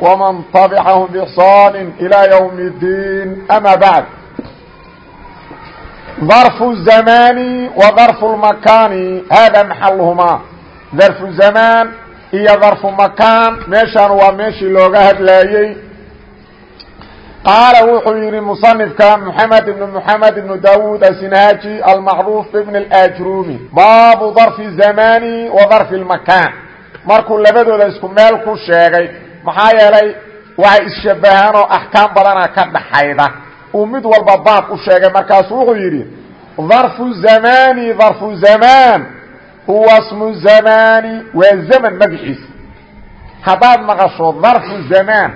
ومن طبعهم بإحصان إلى يوم الدين أما بعد ظرف الزمان وظرف المكان هذا محلهما ظرف الزمان iyo ظرف مكان meeshan waa meeshii looga hadlaayey qaala wuxuu yidhi muصنifka محamed بن محamed بن dawud asinhaaji almacruuf بn اlأjrumi baabu ظarف الزamani wa ظarف الmakan markuu labadooda isku meel ku sheegay maxaa yeelay waxay isshabahaan oo axkaam badana ka dhaxayda. Uu mid walba baab u sheegay markaasu wuxuu yidhi darfu zamani darfu zamaan huwa smu zamani waa zaman magaciisa haddaad maqasho darfu zamaan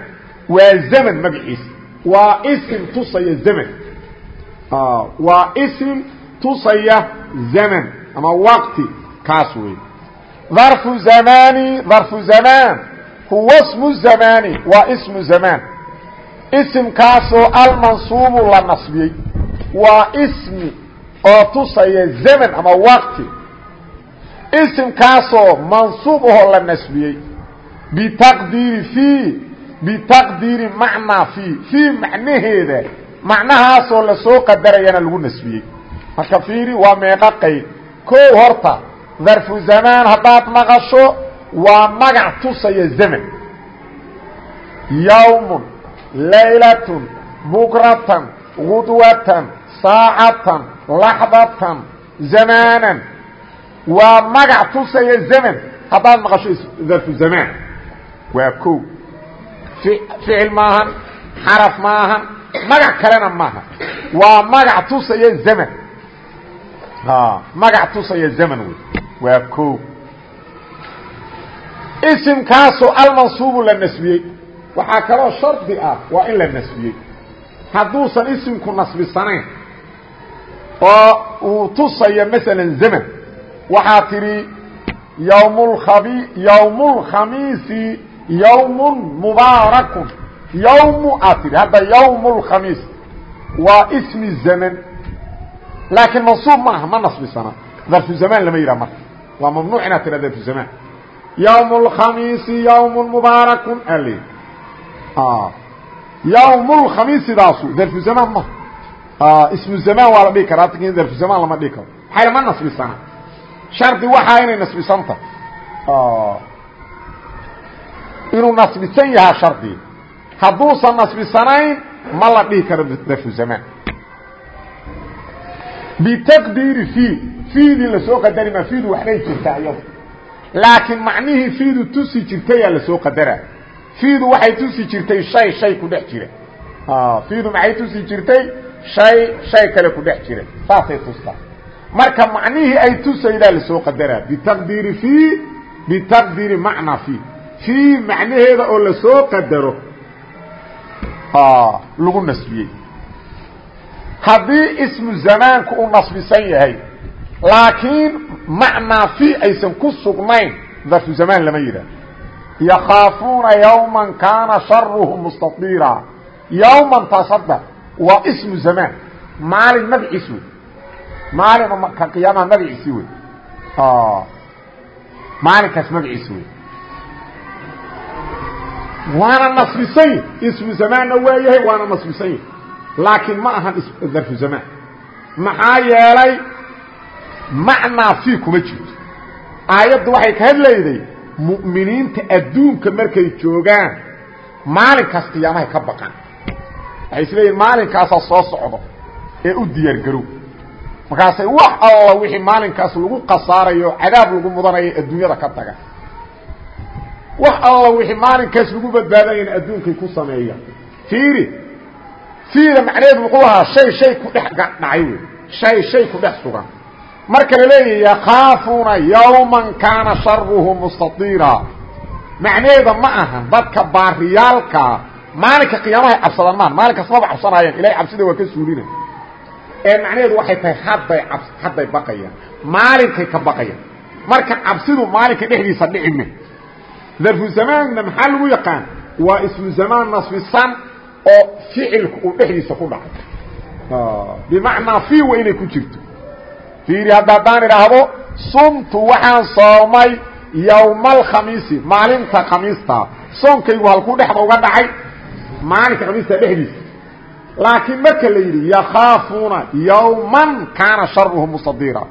waa zaman magaciisa waa isim tusaya zaman. Waa isim tusaya zaman ama waqti kaas wey darfu zamani darfu zamaan huwa smu zamani waa ismu zamaan. Isimkaasoo almansuubu la nasbiyey. Waa ismi oo tusaya zaman ama waqti. Isimkaasoo mansuub ahoo la nasbiyey. Bitaqdiiri fii bitaqdiiri macnaa fii. Fii macnaheeda macnahaasoo la soo qadarayana lagu nasbiyey. Marka fiiri waa meeqo qayd koo horta darfu waa magac tusaya zaman. Yawmun laylatun bukratan gudwatan saacatan laxdatan zamaanan. Waa magac tusaya zaman. Haddaad maqasho darfu zamaan waa ko ficil maahan xaraf maahan magac kalena maaha waa magac tusaya zaman. Magac tusaya zaman wey. Waa ko isimkaasoo almansuubu la nasbiyey. Waxaa kaloo shardi ah waa in la nasbiyey. Hadduusan isimku nasbisanayn oo uu tusayo masalan zaman waxaa tidhi yawmulkhabi yawmulkhamiisi yawmun mubaarakun. Yawmu aad tidhi hadda yawmulkhamiis waa ismi zaman. Laakiin mansuub ma aha ma nasbisana. Darfu zamaan lama yidhaha marka. Waa mamnuuc inaad tidha darfu zamaan yawm اlkhamiisi yawm mubaarakun al yawm اlkhamiisidaasu darfu zamaan ma. Ismu zamaan waa la dhihi karaa laakiin darfu zamaan lama dhihi karo. Maxaa ma nasbisana shardi waxaa inay nasbisanta inuu nasbisan yahaa shardi. Hadduusan nasbisanayn ma la dhihi karo darfu zamaan bitaqdiiri fiil. Fiilin la soo qadari ma fiil waxbay jirtaa iyado laakiin macnihii fiidu tusi jirtayaa la soo qadara. Fiidu waxay tusi jirtay shay shay ku dhex jira. Fiidu maxay tusi jirtay? Shay shay kale ku dhex jira. Saasay tustaa marka macnihii ay tusaydaa la soo qadaraa bitaqdiiri fii bitaqdiiri macnaa fii fii macnaheeda oo la soo qadaro. Lagu nasbiyey. Haddii ismu zamaanku uu nasbisan yahay laakiin macnaa fi aysan ku sugnayn darfu zamaan lama yidhah yakhaafuuna yawman kaana sharuhu mustaiira yawman taas hadda waa ismu zamaan maalin magaciis wey maalin ka qiyaamaha magaciisi wey maalinkaas magaciisi wey waana nasbisan yahi ismu zamaanna waa yahay waana nasbisan yahi laakiin ma ahan darfu zamaan maxaa yeelay macnaa fii kuma jirto. Aayaddu waxay ka hadlayday mu'miniinta adduunka markay joogaan maalinkaas qiyaamahay ka baqan waxay is leeyihiin maalinkaasaa soo socdo ee u diyaargarow markaasay wax alla wixii maalinkaas lagu khasaarayo cadaab lagu mudanayo adduunyada ka taga. Wax alla wixii maalinkaas lagu badbaadayana adduunkay ku sameeya. Fiiri fiida macnaheedu muxuu ahaa shay shay ku dhex dhacay wey shay shay ku dhex sugan marka la leeyahy yakaafuuna yawman kaana sharuhu mustaiira macnaheeda ma ahan dadka baariyaalkaa maalinka qiyaamahay cabsadaan maan maalinkaas maba cabsanaayeen ilahay cabsida waa ka suulina ee macnaheedu waxay tahay hadday ab hadday baqayaan maalinkay ka baqayaan. Marka cabsidu maalinka dhexdiisa dhicime darfu zamaanna maxaa lagu yaqaan? Waa ismu zamaan nasbisan oo ficilku uu dhexdiisa ku dhacay. Bimacnaa fi wa inay ku jirto fiiri hadda haddaan idhaahdo sumtu waxaan soomay yowma alkhamiisi maalinta khamiista. Soonkaygu halkuu dhexda uga dhacay maalinka khamiista dhexdiisa. Laakiin marka la yidhi yakhaafuuna yowman kaana sharuhu mustadiira.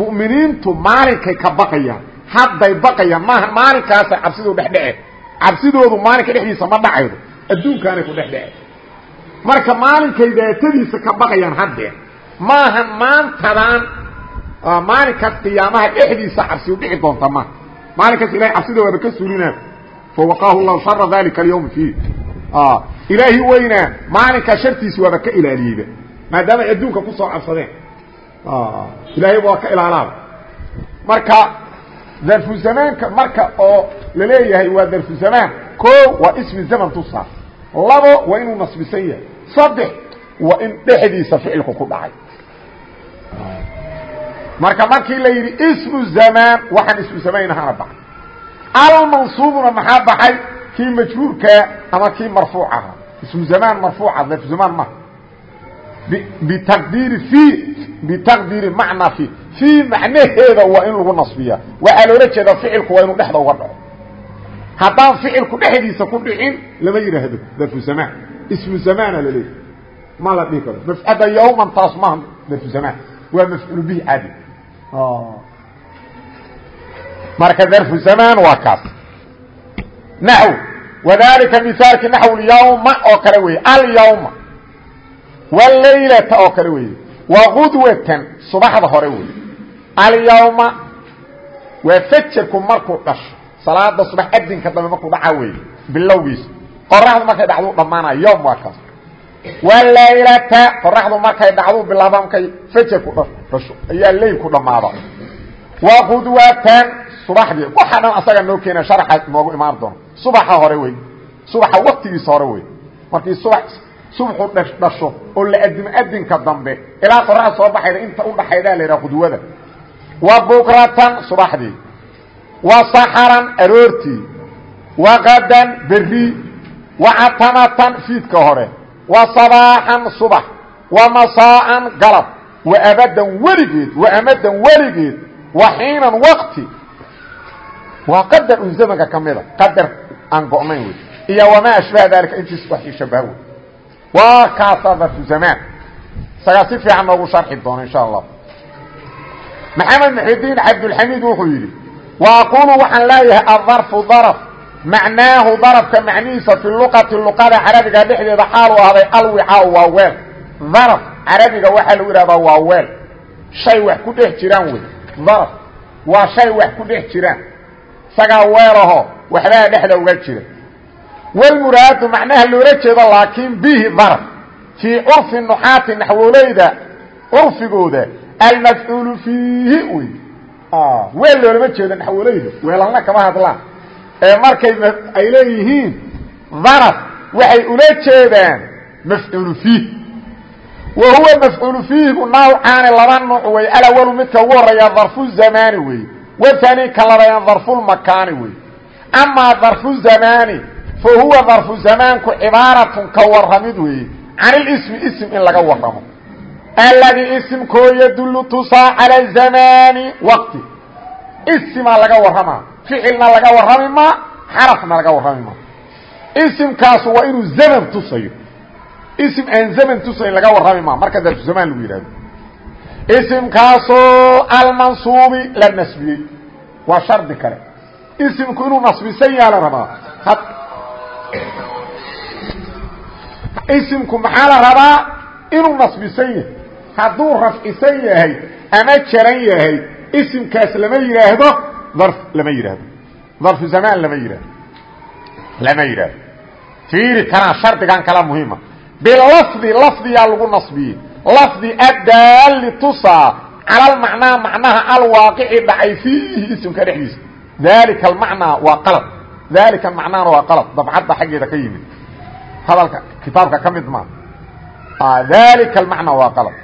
Mu'miniintu maalinkay ka baqayaan hadday baqayaan maaha maalinkaasa cabsiduu dhexdhece cabsidoodu maalinka dhexdiisa ma dhacaydo adduunkaanay ku dhexdhece marka maalinkay daatadiisa ka baqayaan haddee maahan maantadan maalinkaas qiyaamaha dhexdiisa cabsiu dhici doonta ma. Maalinkaas ilahay cabsida waaba ka sulinaa fawaqaahu llahu shara dalika alyawm fiih ilaahi weynaa maalinkaa shartiisi waaba ka ilaaliyeyba maadaamay adduunka ku soo cabsadeen. Ilaahayba waa ka ilaalaaba marka darfu zamaanka marka oo la leeyahay waa darfu zamaan. Ko waa ismi zaman tusaa labo waa inuu nasbisan yahay. Saddex waa in dhexdiisa ficilku ku dhacay marka markii la yidhi ismu zamaan waxaan ismu zamaynahana baxay almansuubuna maxaa baxay? Kii majruurkaa ama kii marfuuc ahaa ismu zamaan marfuuca darfu zamaan maha bitaqdiiri i bitaqdiiri macnaa fi. Fii macnaheeda waa in lagu nasbiya waxaa loola jeedaa ficilku waa inuu dhexda uga dhaco. Haddaan ficilku dhexdiisa ku dhicin lama yidhaahdo darfu zamaan ismu zamaana la leeyahy ma la dhihi karo. Mafcada yawman taas maha darfu zamaan waa mafcuul bihi caadi marka darfu zamaan waa kaas. Naxw. Wadalika mihaalki naxw lyawma oo kale weeye. Alyawma. Walaylata oo kale weeye. Waqudwatan subaxda hore weeye. Alyawma. Waa fajarku markuu dhasho. Salaada subax adinka dambe markuu dhaca weeye. Bilowgiisa. Qoraxdu markay dhacdu dhammaanaya yowm waa kaas walaylata qoraxdu markay dhacdu bilaaba markay fajarku dhasho ayaa leylku dhammaada. Waqudwatan subaxdii waxa dhan asaga noo keena sharaxa noogu imaan doono. Subaxa hore wey subaxa waktigiisa hore wey markii subax subaxu dhasho oo la adimo adinka dambe ilaa qoraxda soo baxayda inta udhaxaydaa la yidhaha qudwada. Wa bukratan subaxdii wa saxaran aroortii. Wa qadan berri. Wa catamatan fiidka hore sabaaxan subax. Wa masaa'an galab. Wa abadan weligeed xiinan wakti waa qadar un zamanka ka mida. Qadar aan go'nayn wey iyo wamaa ashbaha daalika intiis wax shabaha wey waa kaasaa darfu zamaan. Isagaa si fiican noogu sharxi doono insha allah maxamed muxidiin cabdulxamiid wuxuu yidhi aqulu waxaan leeyahay adarfu darf macnaahu darafka macnihiisa fi luqati luqada carabiga dhexdeeda xaalu ahday alwicaau waa weel. Darf carabiga waxaa lagu yidhahdaa waa weel. Shay wax ku dhex jiraan wey. Darf waa shay wax ku dhex jiraan. Isagaa weelaho waxbaa dhexda uga jira. Wlmuraadu macnaha loola jeedo laakiin bihi darf fii curfi nuxaati naxwoleyda curfigooda almafcuulu fiihi wey weel loolama jeedo naxwoleyda weelalna kama hadlaan ee markay ay leeyihiin darf waxay ula jeedaan mafcuulu fiih. Wa huwa mafcuulu fiihigu nawcaani laba nuuc wey alawalu midka ugu horreeya darfu zamaani wey wtani ka labayan darfulmakaani wey. Amaa darfu zamaani fa huwa darfu zamaanku cibaaratun ka warramid weeye can ilismi ism in laga warramo. Alladii isimkoo yadullu tusaa cala zamaani waqti isimaa laga warramaa ficilna laga warrami maa xarafna laga warrami maa isimkaasu waa inuu zaman tusayo. Ism aan zaman tusayn laga warrami maa marka darfu zamaan lagu yidhahdo isimkaasoo almansuubi la nasbiyey. Waa shardi kale. Isimku inuu nasbisan yaha la rabaa. Isimku maxaa la rabaa? Inuu nasbisan yahay. Hadduu rafcisan yahay ama jaran yahay isimkaas lama yidhaahdo darf lama yidhaahdo. Darfu zamaan lama yidhaahdo. Lama yidhaahdo. Fiiri kanaa shardigan kala muhiima. Bilafdi lafdiyaa lagu nasbiyey. Lafdi addaali tusaa cala almacnaa macnaha alwaaqici dhacay fiihi isimka dhexdiisa. Daalika almacnaa waa qalad. Daalika macnaana waa qalad. Dabcadda xaggeeda ka yimid. Hadalka kitaabka ka mid maa dalika almacna waa qalab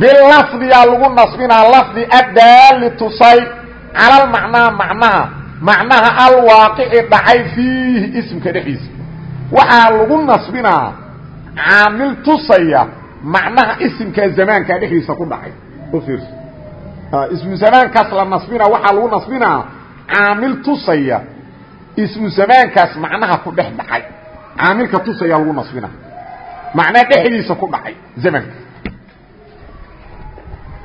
bilafdiyaa lagu nasbinaa lafdi addaali tusay cala almacnaa macnaha macnaha alwaaqici dhacay fiihi ismka dhexdiisa waxaa lagu nasbinaa caamil tusaya macnaha isimka zamaanka dhexdiisa ku dhacay u fiirso ismu zamaankaas la nasbina waxaa lagu nasbinaa caamil tusaya ismu zamaankaas macnaha ku dhex dhacay caamilka tusaya lagu nasbinaa macnaa dhexdiisa ku dhacay zamanka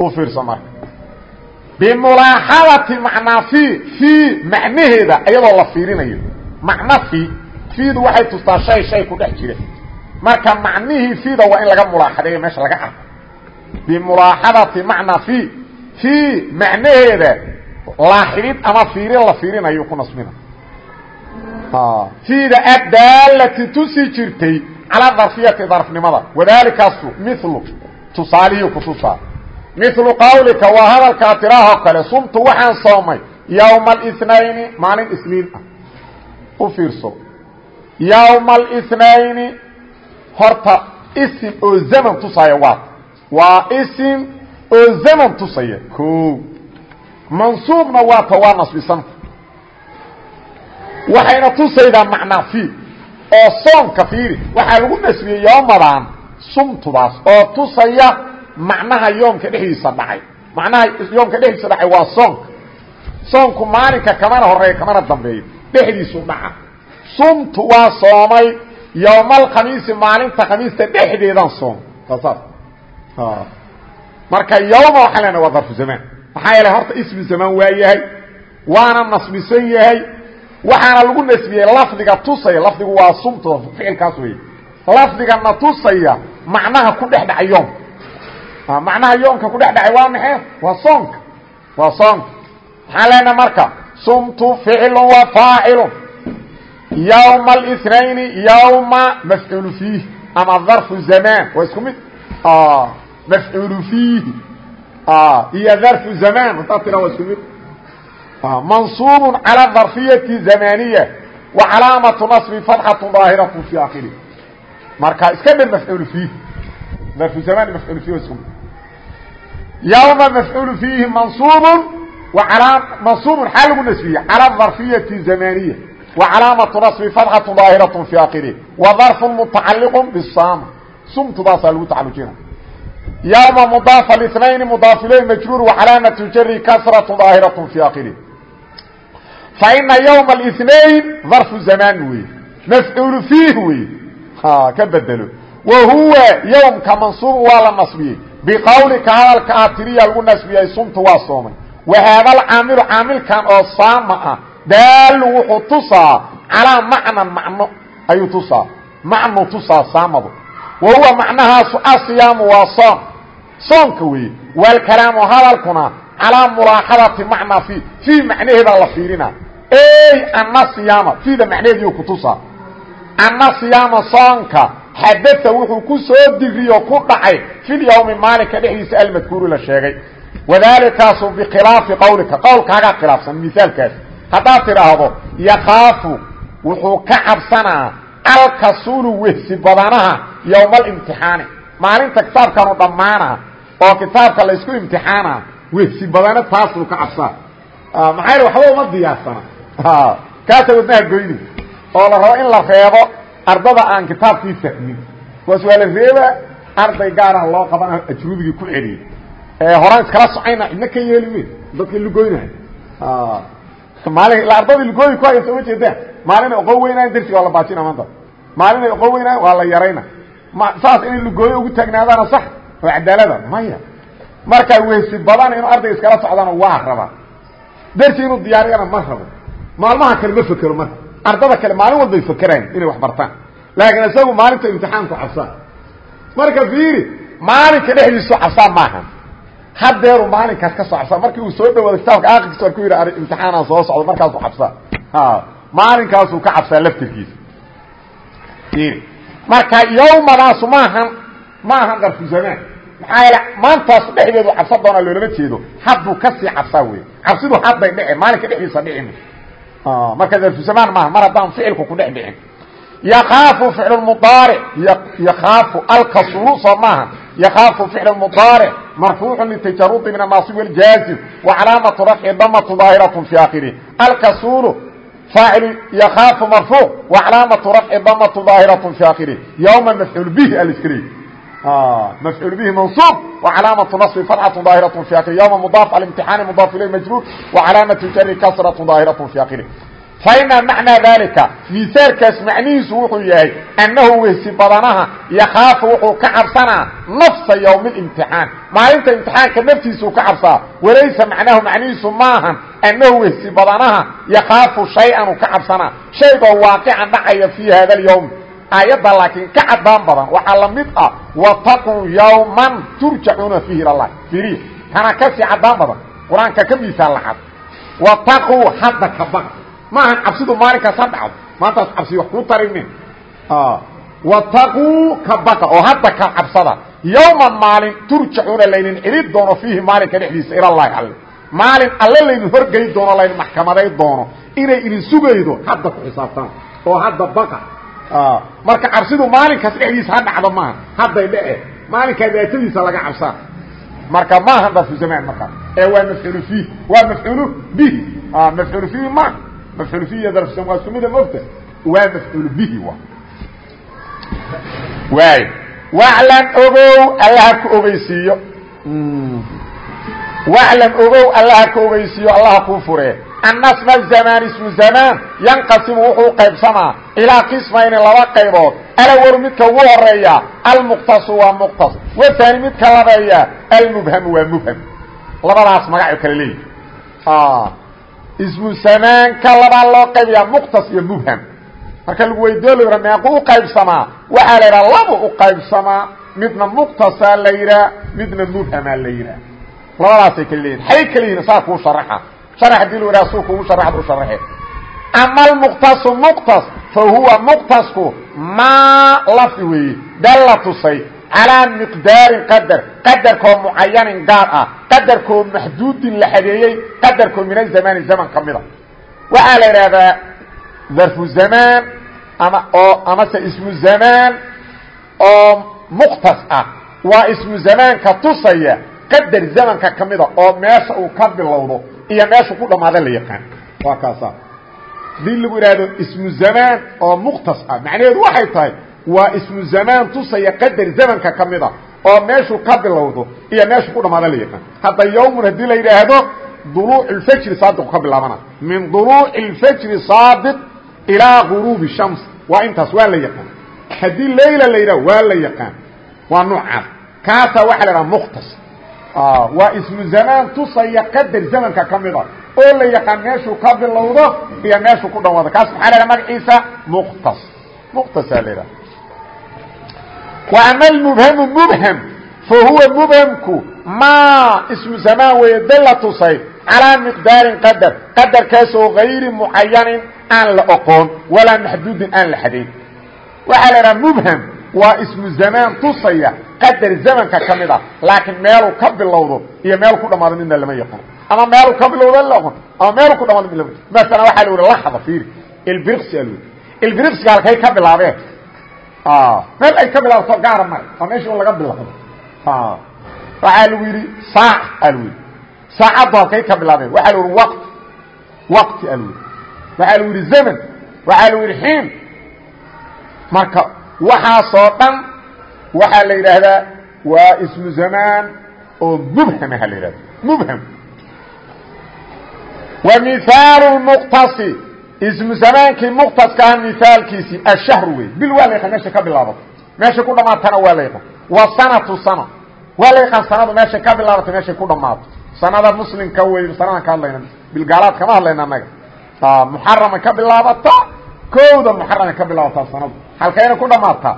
u fiirso marka. Bimulaaxadati macnaa fii fii macnaheeda iyadoo la fiirinayo. Macno fii fiidu waxay tustaa shay shay ku dhex jira. Marka macnihii fiida waa in laga mulaaxadeeyo meesha laga arko. Bimulaaxadati macnaa fii fii macnaheeda laaxidid ama fiirin la fiirinayo ku nasbina. Fiida addaalati tusi jirtay calaa darfiyati darfnimada. Wadaalikaasu milu tusaalihii kutusaa milu qawlika waa hadalkaa tiraahoo kale sumtu waxaan soomay yowma اlاثnayni maalin isniin ah u fiirso yowma اlاثnayni horta isim oo zaman tusaya waa waa isim oo zaman tusaya o mansuubna waata waa nasbisanta waxayna tusaydaa macnaa fi oo soonka fiiri waxaa lagu nasbiyey yoomadan sumtudaas oo tusaya macnaha yoomka dhexdiisa dhacay. Macnaha yoomka dhexdiisa dhacay waa soonka soonku maalinka kamana horreeya kamana dambeeyo dhexdiisu dhaca. Sumtu waa soomay. Yowmalkhamiisi maalinta khamiista dhexdeedaan soom saas marka yowma waxaan lena waa darfu zamaan maxaa yeele horta ismi zamaan waa yahay. Waana nasbisan yahay. Waxaana lagu nasbiyey lafdiga tusaya. Lafdigu waa sumta ficilkaas wey lafdigana tusaya macnaha ku dhex dhacay yoomka macnaha yoomka ku dhex dhacay waa maxay waa soonka waa soonka maxaan leenaha marka sumtu ficlu wa faacilu yowma الاثنayni yowma mafcuul fiih ama darfu zamaan waa isku mid mafcuul fiihi iyo darfu zamaan haddaad tira waa isku mid mansuub calى darfiyati zamaniya wa calaamatu naصbi fatxatu daahiraة fi akhiri marka iska dhe mafcuul fiih darfu zamaan mafcuul fiih isku mid yowma mafcuul fiihi mansuub mansuub xaa lagu nasbiye calى darfiyati zamaniya wa calaamatu naصbi fatxatu daahiraة fi akhiri wa darfu mutacaliq bsam sumtudaasaa lagu tacalujina yowma mudaaf اثnayn mudaaf ilay majruur wa calaamatu jari kasraة daahiraة fi akhiri faina ywma الاثnain darfu zamaan wey mafcuul fiih wey ka bedelo wa huwa ywmka mansuub waa la nasbiyey biqowlika hadalka aad tiriya lagu nasbiyay sumtu waa soomay. Wa haada alcaamilu caamilkan oo saama ah daalu wuxuu tusaa calaa macnan macno ayuu tusaa. Macnu tusaa saamadu. Wa huwa macnahaasu asiyaamu waa soom. Soonka weeye waalkalaamu hadalkuna calaa mulaaxadati macnaa fi fii macnaheedaa la fiirina. Ey ana siyaama fiida macnaheediiu kutusaa ana siyaama soonka xadaa wuxuu ku soo digriyo ku dhacay filyawmi maalinka dhexdiisa almadkuuru la sheegay. Wadaalikaasu bikhilaafi qawlika. Qowlkaagaa khilaafsan misaalkaas. Haddaad tidhaahdo yakaafu wuxuu ka cabsanaa alkasuulu wehsi badanaha yowma alimtixaani maalinta kitaabkanu dhammaana oo kitaabka laysku imtixaana wehsi badano taasuu ka cabsaa. Maxaa yl waxba uma diyaarsana kaasa wadnaha goyni. Oo la rabo in la reebo ardada aan kitaabkii fahmin. Kuwaas waa la reeba arday gaarah loo qabana ajrudigii ku celiyey. Horaan iskala socayna cidna ka yeeli me dadka lugoynahay maalin ila ardadii lugooyi ku haysa uma jeedaan maalin ay oqon weynaayan darsiga waa la baajina maanta maalin ay oqon weynaayan waa la yarayna. Ma saas inay lugooyo ugu taagnaadaana sax oo cadaalada maya. Markaa wehsi badan inuu ardayga iskala socdana waa rabaa. Darsi inuu diyaariyana ma rabo. Maalmaha kale ma fekero marka ardada kale maalin walbay fekeraan inay wax bartaan. Laakiin isagu maalinta imtixaanku cabsaan marka fiiri maalinka dhexdiisu cabsaan maaha. Hadeeru maalinkaas ka soo cabsaan markii uu soo dhawaado kitaabka aakirkiisa war ku yidhi imtixaanaan soo socdo. Markaasu cabsaa maalinkaasuu ka cabsaa laftirkiisa. Fiiri marka yawmadaasu maahan ma ahan darfu zamaan. Maxaa yeele maantaasu dhexdeedu cabsa doonaa loolama jeedo. Hadduu ka sii cabsaa wey cabsidu hadday dhece maalinka dhexdiisa dhicin marka darfuzamaan maaha mar haddaan ficilku ku dhex dhicin yakaafu ficlu mudaaric yakaafu alkaslu soo maaha yakaafu ficlu mudaaric marfuucu litajarudi min anaasib waljaasim wa calaamatu rafci damatu daahiratun fi aakhirih alkasulu faacil yakaafu marfuuc wa calaamatu rafci damatu daahiraةn fi aakhirih yowma mafcuul bih aliskaleey leey mafcuul bihi mansuub wacalaamatu naصbi fatxaة daahiraة fi akhirih ywma mudaaf alimtixaani mudaaf ilay majruur wacalaamatu jari kasraة daahiraة fi akhirih faina macnaa daalika miisaalkaas macnihiisu wuxuu yahay annahu wehsi badanaha yakaafu wuxuu ka cabsanaa nafsa ywmi اlimtixaan maalinta imtixaanka naftiisuu ka cabsaa walaysa macnaahu macnihiisu maahan annahu wehsi badanaha yakaafu shay-an uu ka cabsanaa shaygoo waaqican dhacaya fii hada اlyowm aayadda laakiin ka cadaan badan waxaa la mid ah wataquu yowman turjacuuna fiihi ilallah iriya kana ka sii cadaan badan qur'aanka ka miisaal lacad wataquu hadda ka baq maahan cabsidu maalinkaas ha dhacdo maantaas cabsi wax kuu tarinin wataquu ka baqa oo hadda ka cabsada yowman maalin turjacuuna laydin celin doono fiihi maalinka dhexdiisa ilallaahi alle maalin alle laydin horgey doono laydin maxkamaday doono inay idin sugaydo hadda ku xisaabtaan oo hadda baqa marka cabsidu maalinkaas dhexdiisa ha dhacdo maaha hadday dhece maalinkaa daatadiisa laga cabsaa marka maaha darfu zamaan markaas ee waa mafcuulu fiih waa mafcuulu bihi mafcuulu fiihi ma mafcuul fihi iyo darfu waa isku mida mogta waa mafcuul bihi wa. Waay waclam ogow allaha ku ogeysiiyo. Waclam ogow allaha ka ogeysiiyo allaha kuu furee anna sma zamaan ismu zamaan yanqasimu wuxuu qaybsamaa ilaa qismayni laba qaybood alawalu midka ugu horreeya almuqtasu waa muqtas wahaani midka labeeya almubhamu waa mubham labadaas magaco kale leeyihi ismu zamaanka labaa loo qaybiyaa muqtas iyo mubham marka lagu weydiyo la yidha meequ u qaybsamaa waxaa la yidhaha laba u qaybsamaa midna muqtasaa la yidhaha midna mubhamaa la yidhaha labadaasay kala leeyihiin kala yihiin saa kuu sharaxa sharax yidhaha suu kugu sharaxad u sharaxe ama almuqtasu muqtas fa huwa muqtasku maa lafi weeye dalla tusay calىa miqdaarin qadar qadarkoo mucayanin gaar ah qadarkoo maxduudin la xadeeyey qadarkoo min azamaani zaman ka mida waxaa la idhaahdaa darfu zamaan ama oo amase ismu zamaan oo muqtas ah waa ismu zamaanka tusaya qadar zamanka ka oo meesha uu ka bilowdo iyo meeshu ku dhamaada la yaqaan. Waa kaasa. Hadii lagu idhaahdo ismu zamaan oo muqtas ah. Macnaheedu waxay tahay waa ismu zamaan tusaya qadar zamanka ka mida oo meeshuu ka bilowdo iyo meeshuu ku dhamaada la yaqaan. Hadda yawmun haddii la yidhaahdo duluuc اfjri saadiqu ka bilaabana. Min duluuci اlfjri saadiq ilaa guruubi shams. Waa intaas waa la yaqaan. Haddii layla la yidhah waa la yaqaan. Waa noocaas kaasaa waxa la dhaha mukhtas Ah, waa ismu zamaan tusaya qadar zamanka ka mida. Oo la yaqaan meeshuu ka bilowdo iyo meeshuu ku dhawaado kaas maxaa la muqtas. Muqtasaa wa ama almubhamu mubham fa huwa mubhamku maa ismu zamaan weeye dalla tusay calaa miqdaarin qadar. Qadarkaasoo gayri mucayanin aan la oqoon walaa maxduudin aan la xadayn waxaa la mubham waa ismu zamaan tusaya qadar zamanka ka mid ah. Laakiin meeluu ka bilowdo iyo meeluu ku dhamaado midna lama yaqano ama meeluu ka bilowdo laqon ama meeluu ku dhamaado midna maala waxaa la whi laxda fiiri. Ilbriqsi aa lhi ilbriqsiga halkay ka bilaabeen meel ay ka bilaabato gaara mare waa meesha un laga bilaabo waxaa lagu yidhi saac aa lgu yidhi. Saacaddu halkay ka bilaabeen. Waxaa lagu yihi waqti. Waqti aa lgu yidhi. Waxaa lagu yidhi zaman. Waxaa lagu yidhi xiin. Marka waxaasoo dhan waxaa la yidhaahdaa waa ismu zamaan oo mubham aha la yidhahda mubham. Wa mihaalu muqtasi. Ismu zamaankii muqtaskaha mihaalkiisii ashahru wey bil waa la yaqaan meesha ka bilaabato meeshay ku dhamaatana waa la yaqaan wa sanatu sana. Waa la yaqaan sanadu meeshay ka bilaabato meeshay ku dhamaato. Sanada muslimka wey sanadan ka hadlayna. Bilgaalaad kama hadlayna anaga muxarama ka bilaabata kowda muxarama ka bilaabataa sanadu halkayna ku dhamaataa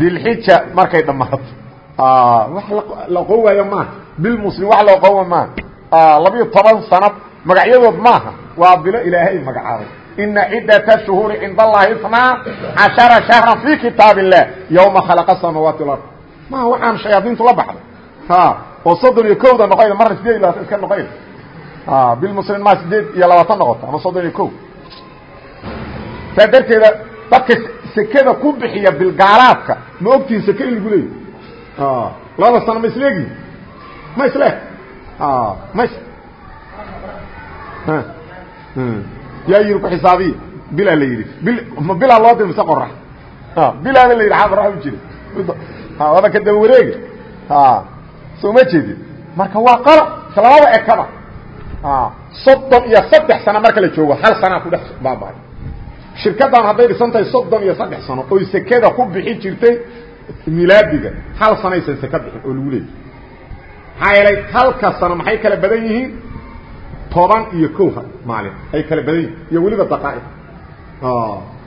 dilxija markay dhammaato ah, wax laqoon waayo maaha. Bilmuslim wax looqooma maaha. Ah, Labiyo toban sanad magacyadood maaha. Waa bilo ilaahay magacaabay ina ciddata shuhuuri cinda allahi itnaa cashara shahran fii kitaab illah yowma khalaqa samaawaati wal ard. Maaha waxaan shayaadiintu la baxday. Oo soddon iyo kowda noqoyda marna sideed iyo labaatan iska noqoyda bilmuslim maa sideed iyo labaatan noqota ama soddon iyo ko saa darteeda dadka sekada ku bixiya bilgaalaadka ma ogtihin seke in lagu leeyahy labada sano ma isleegi ma isle ma yaa yidhi ku xisaabiya bilaa la yidhi bilaa loo dir mise qorax bilaaba la yidhi qorax u jira wada ka daba wareegi. Soo ma jeedin? Marka waa qalo labada ekaba soddon iyo saddex sano marka la joogo hal sanaa ku dhex baaba'ay shirkaddan hadday dhisan tahay soddon iyo saddex sano oy sekeda ku bixi jirtay milaadiga hal sanaysan seke bixin oo lagu leeyay maxaa yeelay halka sano maxay kala badan yihiin? Toban iyo kow maalin ay kala badan yihiin iyo weliba daqaa'iq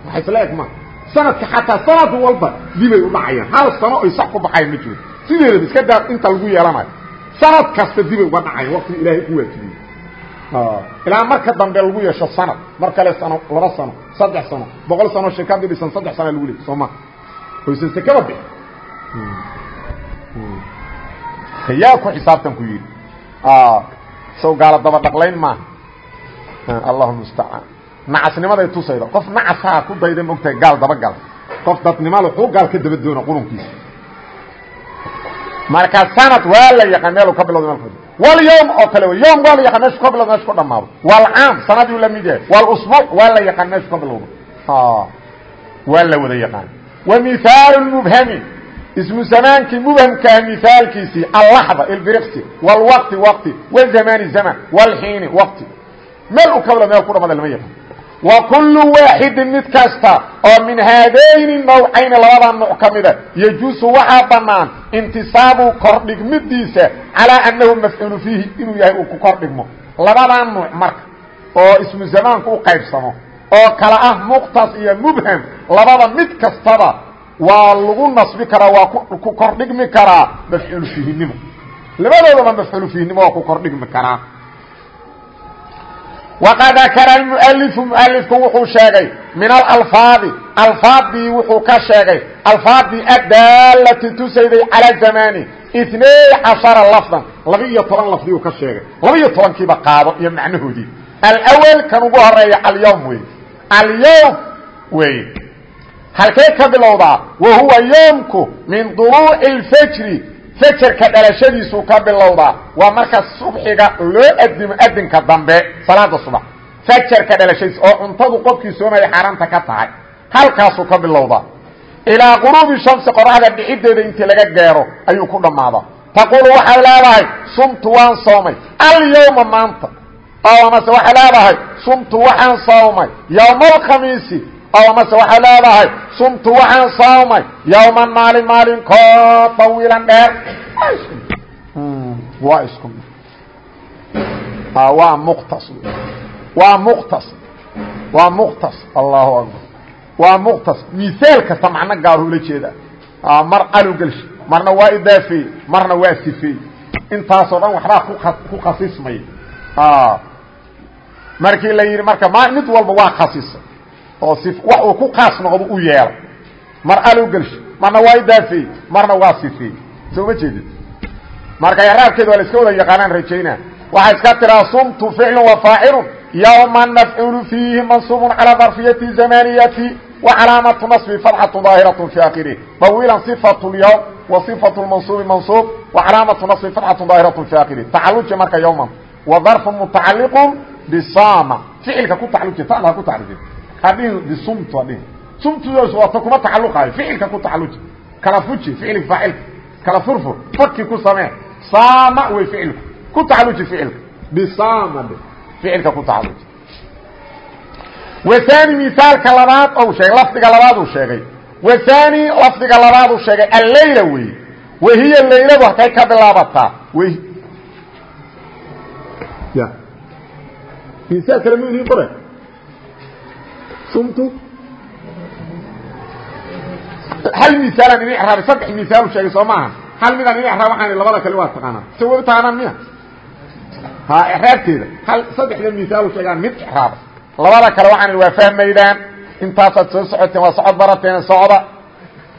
waxa isla eg ma. Sanadka xataa sanad walba dibay u dhacayaan. Hal sano ay sax ku baxayan ma jiro. Sideedaba iska daa inta lagu yeelanayo? Sanad kasta dibay uga dhacayan waqtiga ilaahay ku waajibiyey ilaa marka dambe lagu yeesho sanad mar kale sano laba sano saddex sano. Boqol sano shirkadii dhisan saddex sana lagu leey soo ma oysan sekaba bix yaa ku xisaabtan ku yidhi. Sow gaala daba dhaqlayn maaha allahu mustacaan nacasnimaday tusayda. Qof nacasaa ku dayda mogtahay gaal dabagal qof dadnimada wuxuu gaal ka daba doona qurunkiisa marka sanad waa la yaqaan meelu ka bilowda meel walyowm oo kale yowm waa la yaqaan meeshu ka bilowda meeshu ka dhamaado walcaam sanadii la mid yahay. Walusbuuc waa la yaqaan meeshu ka bilowda waa la wada yaqaan. Mihaalu mubhami. Ismu zamaankii mubhamkaa mihaalkiisii allaxda ilbiriqsi wlwaqti waqti wzamaani zaman wlxiini waqti. Meel u ka bilowda meel ku dhamada lama yaqaan wa kullu waaxidin mid kasta oo min haadayni nawcayni labada nuuc ka mida yejuusu waxaa bannaan intisaabu kordhigmidiisa calaa annahu mafcuulu fiihi inuu yahay uu ku kordhigmo. Labadaa nuuc marka oo ismu zamaanku u qaybsamo oo kala ah muqtas iyo mubham labada mid kastaba waa lagu nasbi karaa waa ku kordhigmi karaa mafcuulu fiihinimo. Labadoodaba mafcuulu fiihinimo waa ku kordhigmi karaa waqad dakara mualifu mualifku wuxuu sheegay min alalfaadi alfaadii wuxuu ka sheegay alfaadii addaalati tusayday calaa zamani itnay cashara lafdan laba-iyo toban lafdiuu ka sheegay laba-iyo tobankiiba qaado iyo macnahoodii alawel kan ugu horreeya alyowm wey alyowm wey halkee ka bilowdaa wa huwa yoomku min duluuci اlfajri fajarka dhalashadiisuu ka bilowdaa waa marka subxiga loo adimo adinka dambe salaada subax. Fajarka dhalashadiis oo cuntadu qofkii soomaya xaaraanta ka tahay halkaasuu ka bilowdaa ilaa quruubi shamsi qoraxda dhixideeda intii laga gaaro ayuu ku dhammaadaa taquulu waxay leedahay sumtu waan soomay. Alyawma maanta. Oo amase waxay leedahay sumtu waxaan soomay. Yowma alkhamiisi oo amase waxay leedahay sumtu waxaan soomay yowman maalin maalinkoo tawiilan dheer. Waa isku waa muqtas. Waa muqtas. Waa muqtas. Allahu akbar. Waa muqtas. Misaal kasta macno gaaru ula jeeda mar alugelsha marna waa idaafeey marna waa sifeey intaasoo dhan waxbaa ku khasismay markii la yidhi marka m mid walba waa khasisay oo si wax uu ku kaas noqdo u yeelo. Mar alow gelsho marna waa idaafeey marna waa sifeey soo ma jeedid marka iraabkeeda waa la iska wada yaqaanaan rajaynaa. Waxaa iska tiraa sumtu ficlu wa faacilun yowma mafcuulu fiihi mansuubun calaa darfiyati zamaniyati wa calaamatu nasbi fatxatu daahiratu fi akhirih bawilan sifatu lyowm wa sifatu lmansuubi mansuub wa calaamatu nasbi fatxatu daahiratu fi akhirih tacaluja marka yowman wa darfu mutacaliqun bisaama. Ficilka ku tacaluja tada ha ku tacaluja hadhin bsumt hadhin sumtdoos waata kuma tacalqayo ficilka ku tacaluje kala fuji ficilka faacilka kala furfur faki ku samee. Saama wey ficilku ku tacaluje ficilka bsama ficilka ku tacalluj waani misaalka labaad ou sheegay? Lafdiga labaad uu sheegay. Waani lafdiga labaad uu sheegay allayla wey wahiya layladu halkay ka bilaabataa. Y misaal kale mu idiin qore sumtu. Hal misaalaan idin raabay saddex misaalu sheegay soo maaha. Hal midaan idin raab waxaan labada kale waa taqaanaa. Taqaanaan miya? Raabteeda hal saddexda misaal sheegaan mid raaba labada kale waxaan waa fahmaydaan. Intaasaad soo socoteen waa socod barateen socda.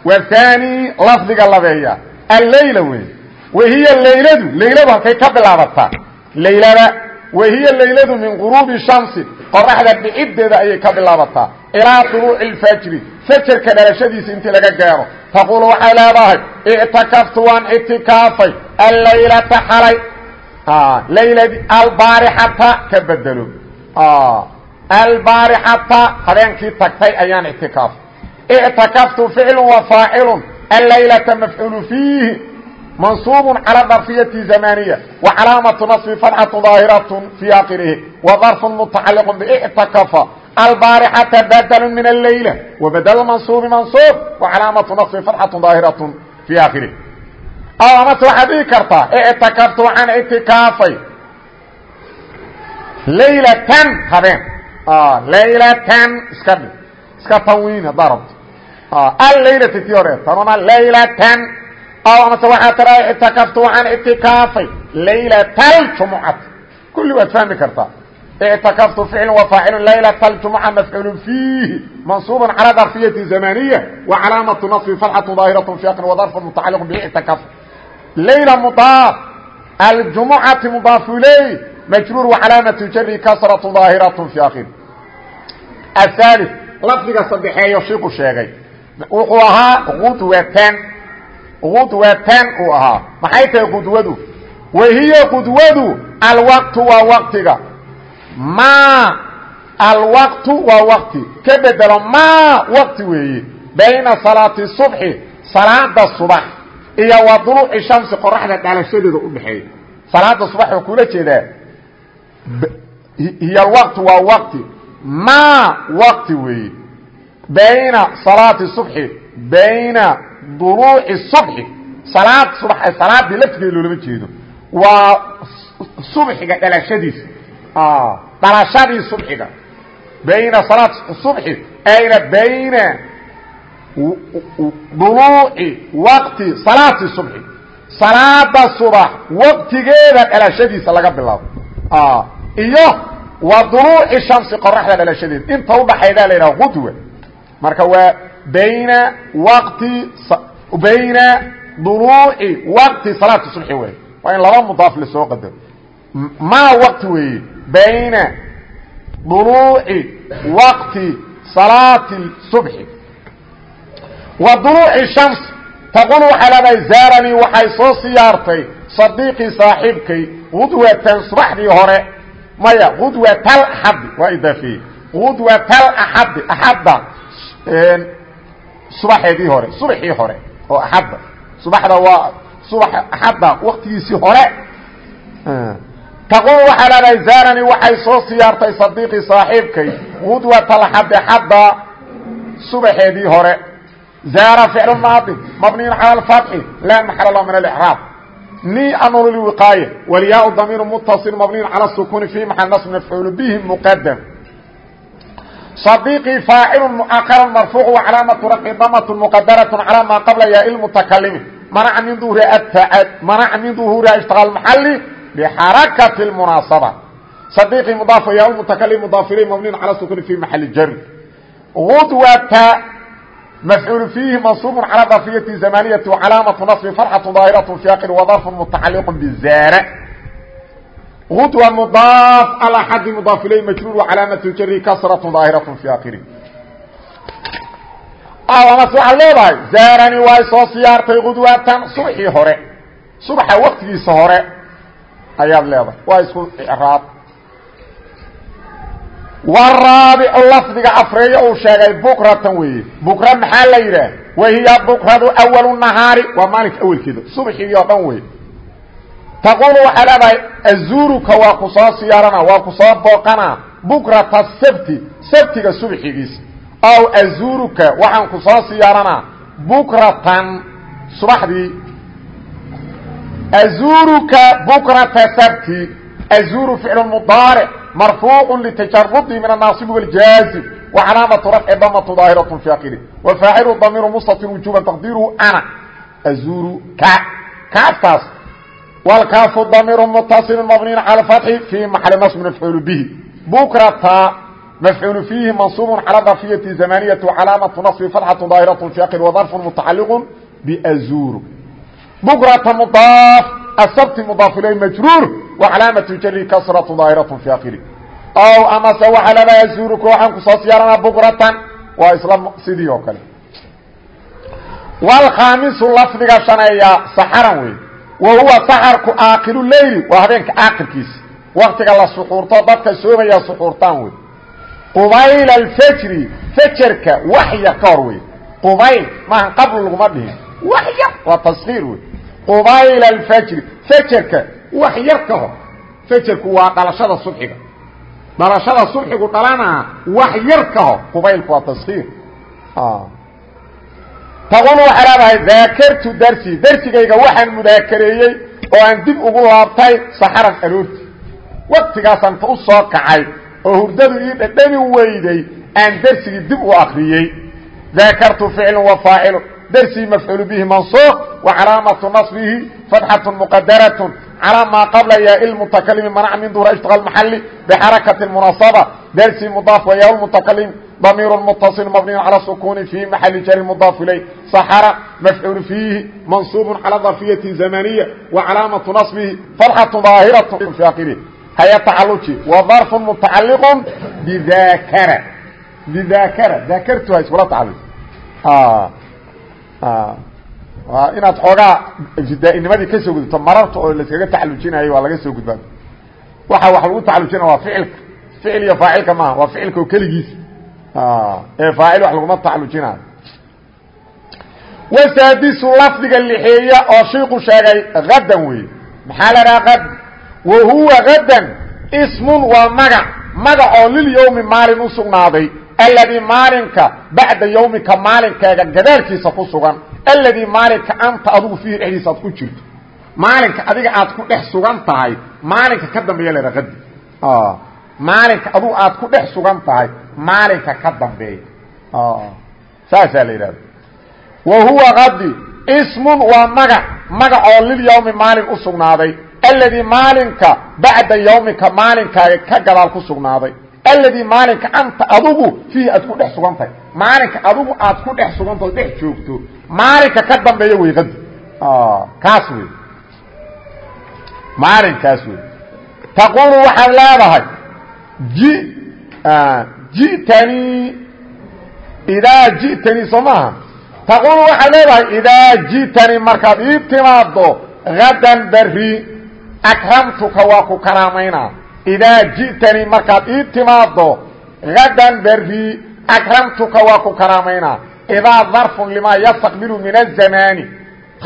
Waa thani lafdiga labeeya. Allayla wey wahiya layladu layladu halkay ka bilaabataa. Laylada wahiya layladu min quruubi shamsi. Qoraxda dhiciddeeda ayay ka bilaabataa. Ilaa duluuci lfajri fajarka dhalashadiisa intii laga gaaro. Taquulu waxay leedahay ictakaftu waan ictikaafay allaylata xalay. Layladi albaarixata ka bedelo albaarixata habeenkii tagtay ayaan ictikaafay ictakaftu ficlu wa faacilun. Allaylata mafcuulu fiihi منصوب على ضرفية زمانية وعلامة نصب فتحة ظاهرة في آخره وظرف متعلق باعتكف البارحة بدل من الليلة وبدل المنصوب منصوب وعلامة نصب فتحة ظاهرة في آخره أو أمس waxaad dhihi kartaa اعتكفت عن اعتكاafay laylatan habeen laylatan iska dhig iska tanwiin haddaa rabto allaylata tii hore tanuna laylatan aw amase waxaa tara ictakaftu waxaan ictikaafay laylat aljumucati kulli waad fahmi kartaa ictakaftu ficlu wa faacilun laylat aljumuca mafcuulun fiihi mansuubun calaa darfiyati zamaniya wa calaamatu nasbi fatxatu daahiratun fi aqni wadarfun mutacaliqun bictikaf layla mudaaf aljumucati mudaafu iley majruur wa calaamatu jari kasratu daahiratun fi akhir ahaali lafdiga saddexeeyo shiku sheegay wuxuu ahaa gudwatan qudwatan uu ahaa. Maxay tahay qudwadu wahiya qudwadu alwaqtu waa waqtiga. Ma alwaqtu waa waqti. Ka bedelo ma waqti weeye bayna salaati subxi salaada subax iyo wa duluuci shamsi qoraxda dhalashadeeda udhexeeya salaada subax oo kula jeedaa. Hiy alwaqtu waa waqti. Ma waqti weeye bayna salaati subxi bayna duluuci subxi salaad subax salaadii laftigeeda loolama jeedo. Waa subxiga dhalashadiisa. Dhalashadii subxiga. Bayna salaat subxi ayna bayna duluuci waqti salaati subxi. Salaada subax waqtigeeda dhalashadiisa laga bilaabo. Iyo wa duluuci shamsi qoraxda dhalashadeeda inta udhaxaydaa la yidhaha qudwa marka waa bayna waqti bayna duluuci waqti salaati subxi wey waa in laba mudaaf la soo qadaro ma waqti weeye? Bayna duluuci waqti salaati subxi wa duluuci shams taqul waxay leedahay zaaranii waxay soo siyaartay sadiiqii saaxiibkay qudwatan subaxdii hore. Maya qudwatal axadi waa idaafeeye qudwatal axadi axadda subaxeedii hore subaxii hore oo axadda subaxda waa subax axadda waktigiisii hore. Taqul waxaa leedahay zaarani waxay soo siyaartay sadiiqii saaxiibkay. Qudwata axadi axadda subaxeedii hore. Zaara ficlu maadi mabniyin cala alfatxi laa maxala lahu min alcraab ni anun lwiqaaye walyaa damiir mutaصil mabniyin cala sukuni fi maxal nasb mafcuul bihi muqadam صديقي فاaعل مؤkر مرفوع وعلاaمة رفع dمة مqدرة على mا qبلa ya المتكلم منع من منع من ظهورha اشتغال المحل بحركة المناaصبة صديقي مضاف ya المتكلم مضاف إليه مبني على سكون في محل جر غدوة مفعول فيه منصوب على ضرفية زمانية وعلاaمة نصب فرحة ظاهرة في آخر وظرف متعلق بالزار hudwa mudaaf alaa xaddi mudaaf iley majruur wacalaamatu jari kasratun daahiratu fi akhiri alaamas waxaad leedahay zaarani waay soo siyaartay hudwaatan subxii hore subaxa waktigiisa hore ayaad leedahay waa isku icraab waraabicu lafdiga afreeyo uu sheegay bukratan weeye bukra maxaa la yidhaah wahiya bukradu awalu nahaari waa maalinka awelkeeda subxigii oo dhan wey taqulu waxay leedahay azuruka waa ku soo siyaarana waa ku soo booqana bukrata sabti sabtiga subxigiisa aw azuruka waxaan ku soo siyaaranaa bukratan subaxdii azuruka bukrata sabti azuru ficlu mudaaric marfuucu litajarudi min annaasibi wاljaazim wacalaamatu rafci damatu daahiraة fi akiri wafaacilu damiru mustatir wujuban taqdiruhu ana azuruka kaaftaas wlkaafu damiru mutaصil mabniy calى fathi fi maxali nasb mafcuul bihi bukrata mafcuul fiihi mansuub calى darfiyati zamaniyati calaamatu naصbi fatxatu daahiraة fi akir wadarfu mutacaliq bazuru bukrata mudaaf asabti mudaaf ilay majruur وcalaamaة jri kasraة ظaahiraة في akiri ow amase waxaa laba azuruka waxaan kusoo siyaaranaa bukratan waa isla sidii oo kale wاlkhaamisu lafdiga shaneeya saxaran wey wa huwa saxarku aakilu leyli waa habeenka aakirkiisa waktiga la suxuurto dadka soomaya suxuurtaan wey qubayl alfajri fajerka wax yar ka hor wey qubayl maaha qabl laguma dhihin. Wax yar waa taskiir wey qubayl alfajri fajerka wax yar ka hor. Fajerku waa dhalashada subxiga. Dhalashada subxigu dhalana wax yar ka hor. Qubaylku waa taskiir taqulu waxay leedahay daakartu darsi darsigayga waxaan mudaakareeyey oo aan dib ugu laabtay saxaran aroorti waktigaasaan ta u soo kacay oo hurdadu ii dhadhami weyday aan darsigii dib u akriyey. Daakartu ficlu wa faacilu darsigii mafcuulu bihi mansuuq wa calaamatu naصbihi fatxatu muqadaratun calaa maa qabla yaa ilmutakalimi manac min duhra ishtiqaal maxali bixarakati munasaba darsi mudaaf wa yaa lmutakalimi ضمير متصل مبني على سكون في محل جر مضاف إليه صحر مفعول فيه منصوب على ظرفية زمانية وعلامة نصبه فرحة ظاهرة في آخره haya tacaluji wa darfu mutacaliqu bidakara bidakara dakartu ha iskula tacaluj waa inaad xoogaa ibtidaa-inimadii ka soo gudubto mararta oo laskaga tacalujinayo waa laga soo gudbaa waxa wax lagu tacalujina waa ficilka ficil iyo faacilka maaha waa ficilka oo keligiisa ee faacil wax laguma tacalujinayo wasaadisu lafdiga lixeeya oo shiiku sheegay hadan wey maxaa la dhaha ad wahuwa hadan ismun waa magac. Magacoo lilyowmi maalin u sugnaaday. Alladii maalinka bacda yowmika maalinkaaga gadaalkiisa ku sugan. Alladii maalinka anta adigu fiihi dhexdiisa aad ku jirto. Maalinka adiga aad ku dhex sugan tahay maalinka ka dambeeya la hadi maalinka adigu aad ku dhex sugan tahay maalinka ka dambeeya saasaa la yidhahda wa huwa hadi ismun waa magac magacoo lilyowmi maalin u sugnaaday. Alladii maalinka bacda yawmika maalinkaaga ka gadaal ku sugnaaday. Alladii maalinka anta adugu fiihi aad ku dhex sugan tahay. Maalinka adugu aad ku dhex sugantao dhex joogto. Maalinka ka dambeeya wey qadi kaas wey maalinkaas wey taqulu waxaad leedahay ji'tanii idaa ji'tanii soo maaha taqulu waxaad leedahay idaa ji'tanii markaad ii timaado hadan beri akramtuka waa ku karaamaynaa. Idaa ji'tanii markaad ii timaado hadan beri akramtuka waa ku karaamaynaa. Idaa darfun limaa yastaqbilu min azamaani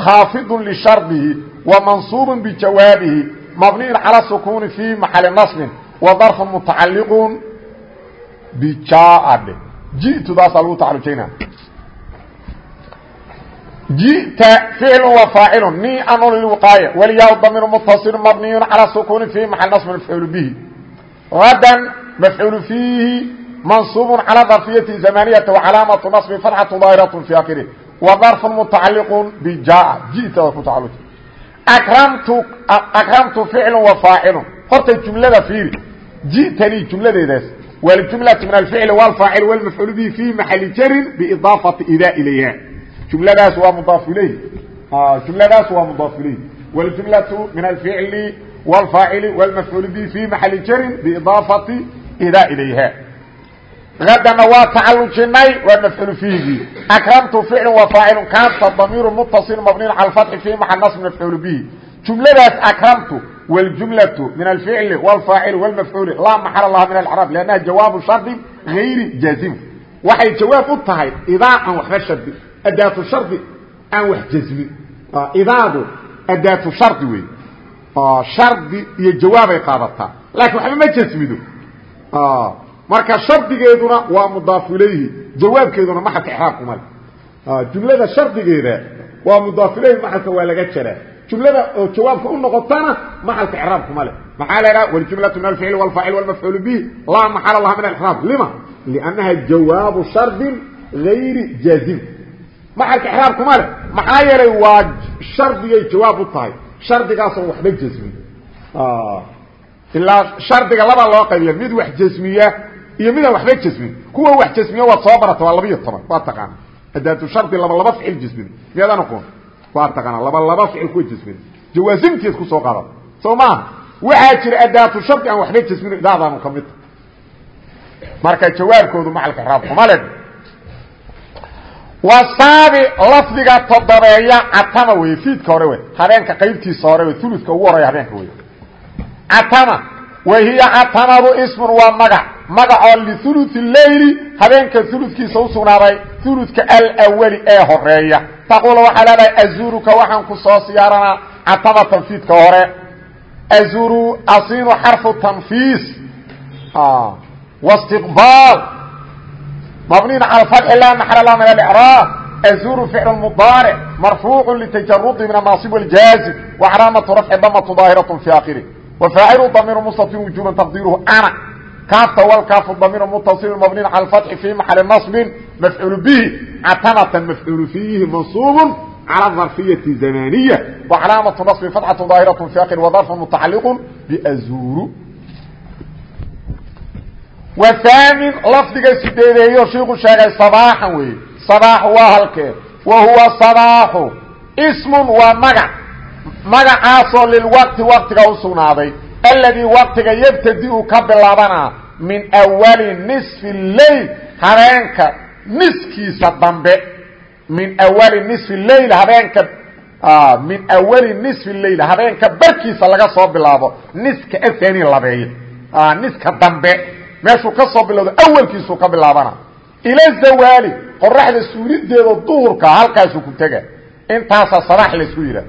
khaafidun lishardihi wa mansuubun bijawaabihi mabniyun cala sukuuni fii maxali nasbin wa darfun mutacalliqun bijaadhe ji'tudaasaa lagu tacalujaynaa jiئta فicl وفاacل ni an lلوqاaية wlyaa dmir mتصل مبنiي عalى سkون في محل نصب مفعول bه غدا مفعول فيhi منصوب عalى ظرفyة زمانية وعaلاaمة نصب فرحة ظاahiرة في akhره وظرف متacalق بjاء jiئta ku tacalj أkرمtu فicل وفاacل horta جuمlada فiiri jitanii jumladeedaas waljumlatu min alficli wlfaacil wlmafcuul bihi fi maxali jarin biidaafati ida ilayha jumladaas waa mudaaf ileyh jumladaas waa mudaaf ilayh wljumlatu min alficli wlfaacili wlmafcuul bihi fi maxali jarin biidaafati ida ilayha adana waa tacalujinay waa mafcuul fiigii akramtu ficlu wa faacil kaanta damiiru mutaصil mabniin cala اfatxi fi maca nasb mafcuul bihi jumladaas akramtu wاljumlaةu min alficli wاlfaacili wاlmafcuuli laa maxal laha min acraab lannaha jawaabu shardi gayri jaazim waxay jawaab u tahay idaa aan waxba shardi adaatu shardi aan wax jasmin idaadu adaatu shardi wey shardi iyo jawaabay qaadataa laakiin waxba ma jasmido marka shardigeeduna waa mudaaf ilayhi jawaabkeeduna maxalka ixraabkuma le jumlada shardigeeda waa mudaaf ilayhi maxalka waa laga jaraa jumlada oo jawaabka u noqotana maxalka ixraabkuma le maxaa la idhaha waljumlatu min alficli walfaacil walmafcuul bihi. Laa maxala laha min alixraab lima? Liannaha jawaabu shardin gayri jaazim. Maxalka ixraab kuma leh. Maxaa yeelay waa shardigay jawaab u tahay. Shardigaasoo waxba jasmin ilaa shardiga labaa loo qaybiya mid wax jasmiya iyo midaan waxba jasmin kuwa wax jasmiya waad soo barata waa laba iyo toban. Waa taqaana adaatu shardi laba laba ficil jasmin miyaadaan aqoon waa taqaana laba laba ficil kuwa jasmin jawaasimteed ku soo qaadata soo maaha waxaa jira adaatu shardi aan waxba jasmin daadaanu ka midta marka jawaabkoodu macalka raab kuma le wasaabi lafdiga todobeeya catama wey fiidka hore wey habeenka qaybtiisa hore wey uludka ugu horreeya habeenka wey catama wahiya catamadu ismun waa magac magacoo liuluثi leyli habeenka uludkiisa usugnaaday uludka alwali ee horreeya taquula waxaa leedahay azuuruka waxaan ku soo siyaaranaa cataba tanfiidka hore azuru asiinu xarfu tanfiis wastiqbaal mabniin cala fatxi laa maxala lah min alicraab azuru ficlu mudaaric marfuucu litajarudi min amaasib wاljaazim wa calaamatu rafci damatu daahiratu fi aakhirih wafaacilu damiiru mustatir wujuban taqdiiruhu ana kaafta wlkaafu damiir mutaصil mabniin calى fatxi fi maxali naصbin mafcuul bihi catamatan mafcuul fiihi mansuub calى ظarfiyati zamaniya wacalaamatu naصbi fatxatu daahiraة fi akhiri wadarfu mutacaliq bazuru wahaamin lafdiga sideedeeyo shiiku sheegay sabaaxan weeye sabaax waa halkee wa huwa sabaaxu ismun waa magac magacaasoo lilwaqti waqtiga u sugnaaday alladii waqtiga yabtadi uu ka bilaabanaa min awali nisfi leyl habeenka niskiisa dambe. Min awali nisfi leyl habeenka min awali nisfi leyl habeenka barkiisa laga soo bilaabo niska athani labeeye niska dambe. Meeshuu ka soo bilowdo awalkiisuu ka bilaabana. Ila zawaali qoraxda suurideeda duhurka halkaasuu ku tega intaasaa sabax laysku yidhaah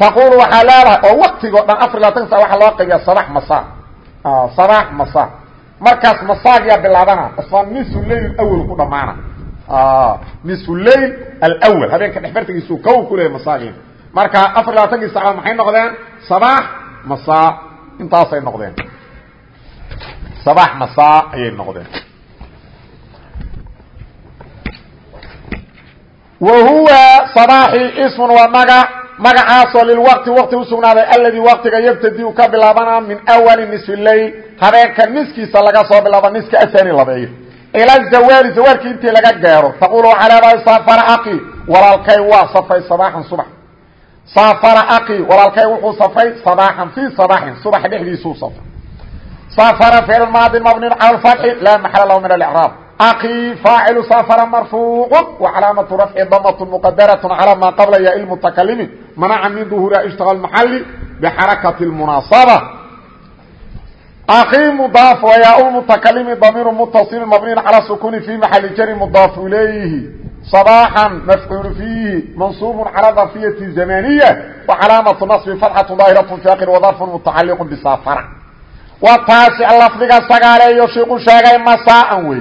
taquulu waxaa leedahay oo waktigoo dhan afar labaatan sa waxaa loo qaybiyaa sabax masa sabax masa markaas masaagiyaa bilaabana isla nisu leyl awal ku dhamaana nisu leyl alawal habeenka dhexbartigiisuu kow ku leeyahy masaagii marka afar labaatankii sacdood maxay noqdeen sabax masa intaasay noqdeen sabax masaa ayay noqdeen wa huwa sabaaxi ismun magacaasoo lilwaqti waqti usugnaaday alladii waqtiga yabtadiu ka bilaabana min wali nisfi leyl habeenka niskiisa laga soo bilaabo niska asani labeeyo ila zawaali zawaalki intii laga gaaro taquulu waxaa leedahay saafara aqi walaalkay waa safray sabaaxan subax. Saafara aqi walaalkay wuxuu safray sabaaxan fii sabaxin subax dhexdiisuu safray saafara ficil maadin mabnin cala alfatxi laa maxala lahu min alcraab akii faacilu safara marfuucu wa calaamatu rafci damatu muqadarat calaa maa qabla ya ilmutakalimi manaca min duhuuriha ishtiqal maxali bixarakati lmunaasaba akii mudaaf wayaa ulmutakalimi damiiru mutasilin mabniin calaa sukuuni fii maxali jari mudaafu ilayhi sabaaxan mafcuulu fiihi mansuubun calaa darfiyati zamaniya wa calaamatu nasbi fatxatu daahiratu fi aqir wadarfun mutacaliqu bisafara wa taasic lafdiga sagaaleeyo shiiqu sheegay masaaan wey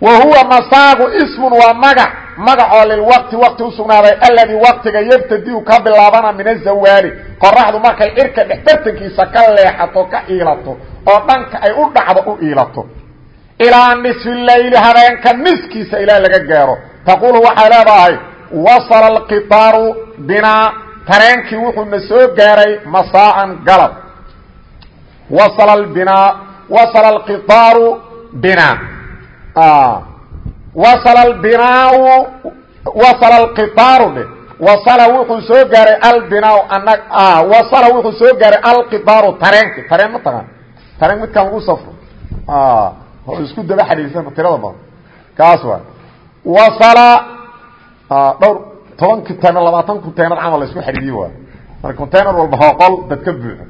wa huwa masaagu ismun waa magac magacoo lilwaqti waqti usugnaaday alladii waqtiga yabtadiu ka bilaabana min azawaali qoraxdu markay cirka dhexbartankiisa ka leexato ka iilato oo dhanka ay u dhacdo u iilato. Ilaa nisfi leyli habeenka niskiisa ilaa laga gaaro. Taquulu waxay leedahay wasala alqitaaru binaa tareenkii wuxuuna soo gaaray masaaan galab. Wasl binaa wasla اlqitaaru bina wasla albinaau wasla alqitaaru dhe wasala wuxuu soo gaaray albinaa anag wasala wuxuu soo gaaray alqitaaru tareenki. Tareen ma taqaan tareen midkaan lagu safro. Oo isku daba xadhiidsan tirada badan. Kaas waa wasala dhowr toban container labaatan container camal la isku xadhiidiye waay. Marka container walba hooqol dad ka buuxo.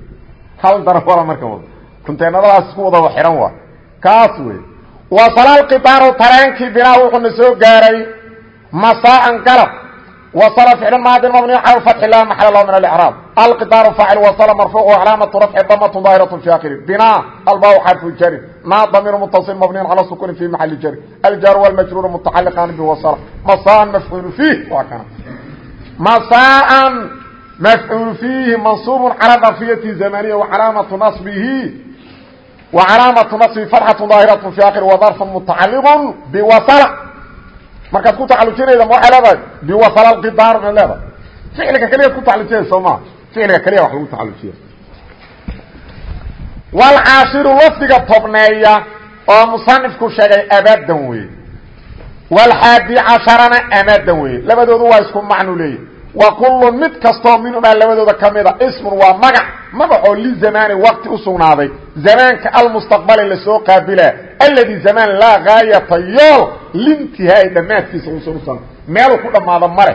Hal darafala marka wey wasala alqitaaru tareenkii binaa wuxuuna soo gaaray masaan galab wasala ficlu maadin mabni cala fatxi la maxal lahu min alicraab. Alqitaaru faacil wasala marfuuc calaamatu rafci damatu daahiratu fi akhiri. Bina albaa xarfu jari. Ma damiru mutaصil mabniin cala sukuni fi maxali jari. Aljaaru walmajruuru mutacaliqaan biwasala masaan mafcuulu fiih waa kana. Masaan mfcuul fiihi mansuub calى darfiyati zamaniya wacalaamatu nabihi wacalaamatu naصbi fatxatu daahiraة fi akhir wadarfu mutacaliq biwasla markaad ku tacalujinayda ma waxay leedahay biwasla qidaar ma leedahay ficilka keliyaad ku tacalujinaysa soo maa ficilka keliya wax lagu tacalujiya wlcaashiru lafdiga tobneeya oo musanifku sheegay abadan wey wlxaadi casharana amadan wey labadoodu waa isku macnu leeyahy kullu mid kastoo minhumaa labadooda ka mida ismun waa magac. Magacoo lizamaani waqti u sugnaaday. Zamaanka almustaqbali la soo qaabila alladii zamaan laa gaayata yool lintihaai dhammaadkiisa uusan usan meeluu ku dhammaado mare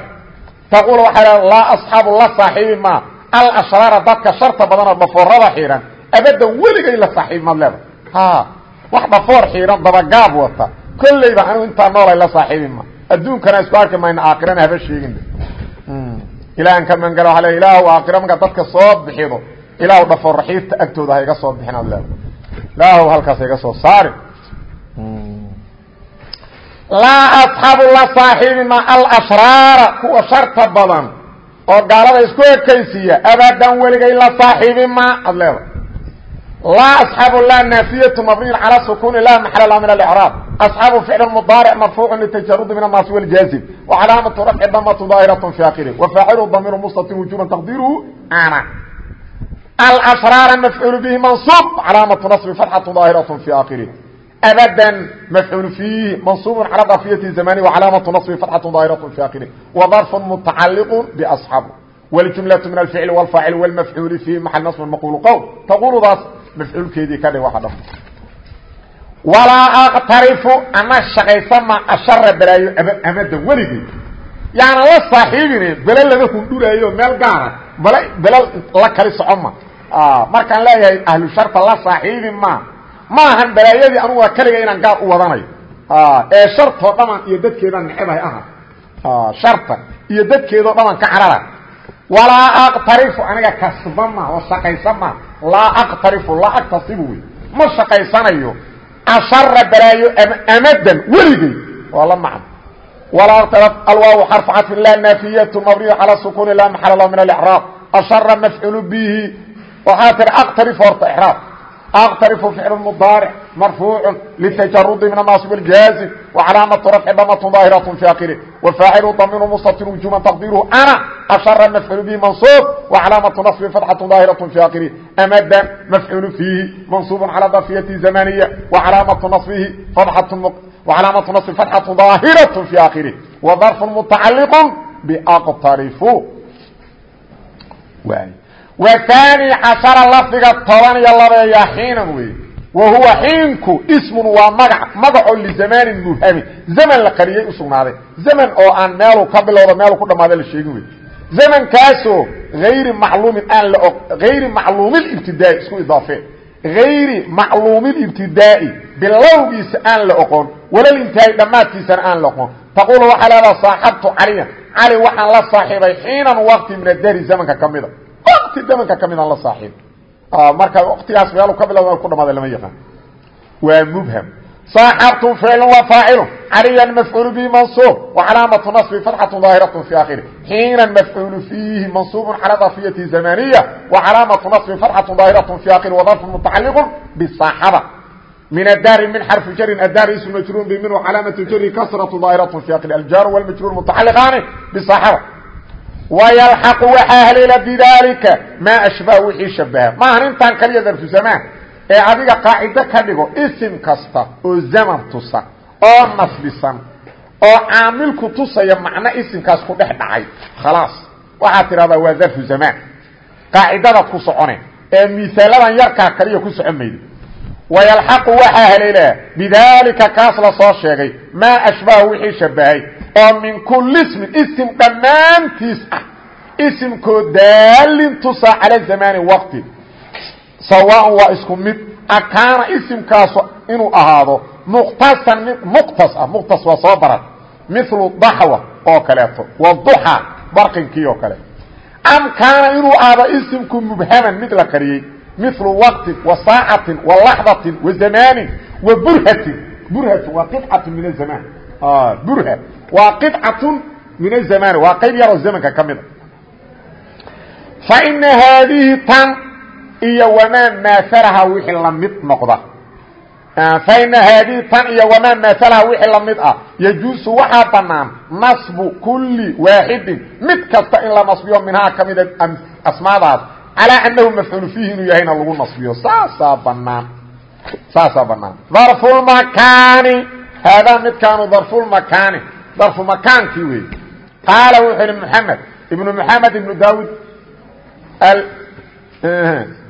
taquul waxay ha laa asxaabu la saaxiibi maa alashraara dadka sharta badanoo dhafoorada xiidhan abadan weligay la saaxiibi maad leeda wax dhafoor xiidhan dabagaab wata. Kollayba anigu intaa noolay la saaxiibi ma. Adduunkana isku arki mayna aakhirana haba sheegin ilahan ka mangala waa le ilaahw aakhira markaa dadka soo bixido. Ilaahw dhafoor raxiibta agtooda ha iga soo bixin ad leeda ilaahw halkaas ha iga soo saari. Laa asxabu la saaxiibi ma alashraara kuwa sharta badan oo gaalada isku ekaysiiya. Abadan weligay la saaxiibi ma ad leeda laa asxaabu laa naafiyatu mabniyn calaa sukuuni laa maxala laha min alicraab asxaabu ficlin mudaaric marfuucun litajarudi min amaasi waljazim wa calaamatu rafci damatu daa'iratun fi akhirih. Wa faacilu damiiru mustatim wujuban taqdiruhu ana. Alashraara mafcuulu bihi mansuub calaamatu nasbi fatxatu daahiratun fi akhirih. Abadan mafcuul fiihi mansuubun calaa dafiyati zamani wa calaamatu nasbi fatxatu daahiratun fi akhirih. Wa darfun mutacaliqun biasxaabu waljumlatu min alficli walfaacil walmafcuuli fiihi maxal nasbin maqulu qowl taquuludaas mafcuulkeedii ka dhig waa dham walaa aktarifu ama shaqaysama ashara balaayo amadan weligay yaana la saaxiibine bele lama hundhuraayo meel gaara bal bele la kali socoma markaan leeyahay ahlu sharta la saaxiibi ma. Maahan balaayadii anugu waa keliga inaan gaar u wadanayo. Ee shartoo dhaman iyo dadkeedaan necebahay aha. Sharta iyo dadkeedoo dhaman ka carara. Walaa aktarifu aniga kasba ma oo shaqaysa ma laa aktarifu laa aktasibu wey ma shaqaysanayo ashara balaayo amadan weligay waa la macno. Walaa alwaaw xarfu cadfin laa naafiyatu mabniyu calى sukuni laa maxala lahu min alcraab ashara mafcuulu bihi. Waxaa tiri aktarif horta iraab aktarifu ficlu mudaaric marfuucu litajarudi min amaasib اljaazim wacalaamatu rafci damatu daahiraة fi akiri wafaacilu damiru mustatir wujuban taqdiruhu ana ashara mafcuul bihi mansuub wacalaamatu naصbi fatxatu daahiraة fi akiri amadan mafcuulu fiihi mansuub calى dafiyati zamaniya wacalaamatu naصbihi wacalaamatu naصbi fatxatu daahiraة fi akiri wadarfu mutacaliq baqtarifu wani cashara lafdiga toban iyo labeeya xiinan wey wa huwa xiinku ismun waa magac magacoo lizamaanin mubhamin zaman la qariyey usugnaaday zaman oo aan meelu ka bilowda meelu ku dhamaada la sheegin wey zamankaasoo ayri macluumin aan la ayri macluumilibtidaai isku idaafe. Hayri macluumilibtidaa'i bilowgiisa aan la oqon walal intihaayi dhammaadkiisana aan la oqon taquulu waxaa leedaha saaxabtu caliyan. Cali waxaan la saaxiibay xiinan waqti min adahri zamanka ka mida waqti zamanka ka midaan la saaxiib marka waqtigaas meelu ka bilowda ku dhamaada lama yaqaan waa mubham saaxabtu ficlu wa faacilu caliyan mafcuulu bihi mansuub wacalaamatu naصbi fatxatu daahiraة fi akhiri xiinan mafcuulu fiihi mansuub calى dafiyati zamaniya wacalaamatu naصbi fatxatu daahiraة fi akhiri wadarfu mutacaliq bsaaxaba min adari min xarfi jarin adari ism majruur bi minhu calaamatu jari kasratu daahiraة fi akhiri aljaar wاlmajruur mutacaliqaani bsaaxaba wayalxaqu waxaa haleela bidaalika maa ashbaha wixii shabaha maahan intaan kaliya darfu zamaan ee adiga qaacido ka dhigo isim kasta oo zaman tusa oo nasbisan oo caamilku tusaya macno isimkaas ku dhex dhacay khalaas waxaad tidhahdaa waa darfu zamaan qaacidadaad ku socone ee misaaladan yarkaa kaliya ku socon mayda wayalxaqu waxaa haleelaa bidaalika kaas la sheegay maa ashbaha wixii shabahay oo min kuli ismin isim dhammaantiis ah. Isimkoo daalin tusaa cala zamaani waqti. Sawaan waa isku mid akaana isimkaasu inuu ahaado muqtasan mid muqtas ah muqtas waa soo baran. Milu daxwa oo kaleeto waduxa barqinkii oo kale. Am kaana inuu ahaado isimku mubhaman mid la qariyey. Milu waqtin wa saacatin wa laxdatin wa zamaanin wa burhatin. Burhatin waa qicatu min azamaan burha waa qicatun min azamaan waa qayb yaroo zamanka ka mida fa ina haadihi tan iyo wamaa maalaha wixii la mid noqda faina haadihi tan iyo wamaa maalaha wixii la mid ah yajuusu waxaa banaan nasbu kuli waaxidin mid kasta in la nasbiyo minhaa ka mida asmaadaas calaa anahu mafcuul fiihi inuu yahayna lagu nasbiyo saasaa banaan saasaa banaan darfulmakaani haadaa midkaanu darfulmakaani darfu makaankii wey qaala wuxuu ihi maxamed ibnu maxamed ibnu daawud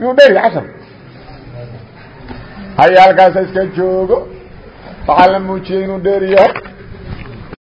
yuu dheeri cashar haya halkaasa iska joogo waxaa la muujiyey inuu dheer yahay